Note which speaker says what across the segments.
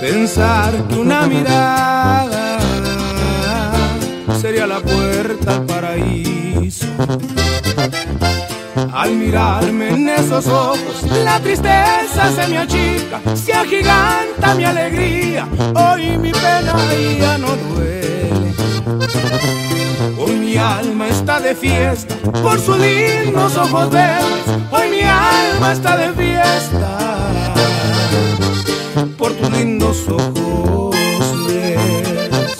Speaker 1: Pensar que una mirada sería la puerta al paraíso. Al mirarme en esos ojos, la tristeza se me achica, se agiganta mi alegría. Hoy mi pena ya no duele. Hoy mi alma está de fiesta por sus lindos ojos verdes. Hoy mi alma está de fiesta por tus lindos ojos verdes.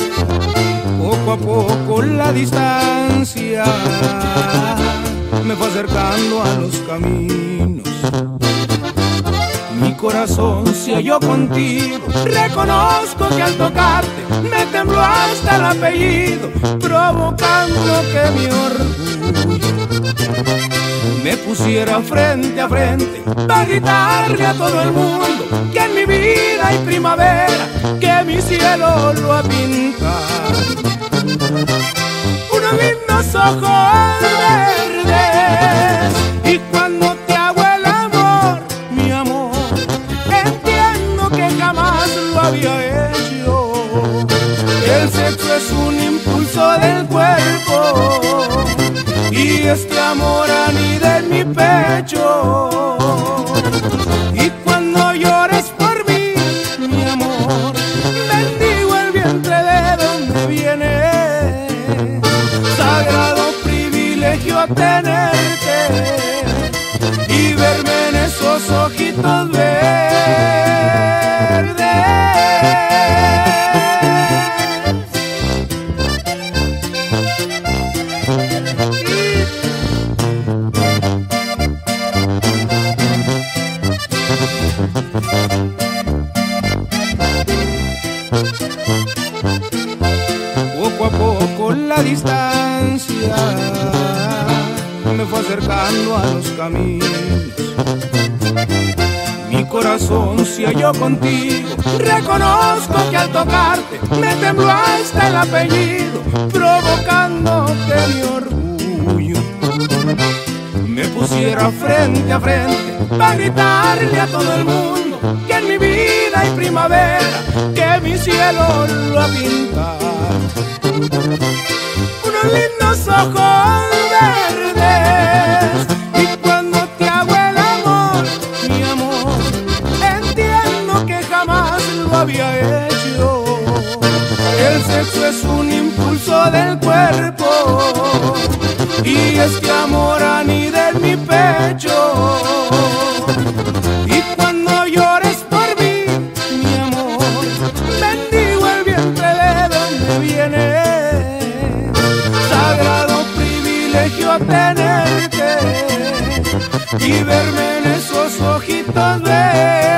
Speaker 1: Poco a poco la distancia me fue acercando a los caminos. Mi corazón se halló contigo, reconozco que al tocarte me tembló hasta el apellido, provocando que mi orgullo me pusiera frente a frente para gritarle a todo el mundo que en mi vida hay primavera, que mi cielo lo ha pintado. Unos lindos ojos El sexo es un impulso del cuerpo y este amor anida en mi pecho. Y cuando llores por mí, mi amor, bendigo el vientre de donde viene. Sagrado privilegio tenerte Poco a poco la distancia me fue acercando a los caminos. Mi corazón se halló contigo, reconozco que al tocarte me tembló hasta el apellido, provocando que mi orgullo me pusiera frente a frente para gritarle a todo el mundo que en mi vida hay primavera, que mi cielo lo ha pintado. Unos lindos ojos verdes y cuando te hago el amor, mi amor, entiendo que jamás lo había hecho. El sexo es un impulso del cuerpo y este amor anida en mi pecho. quiero tenerte y verme en esos ojitos verdes.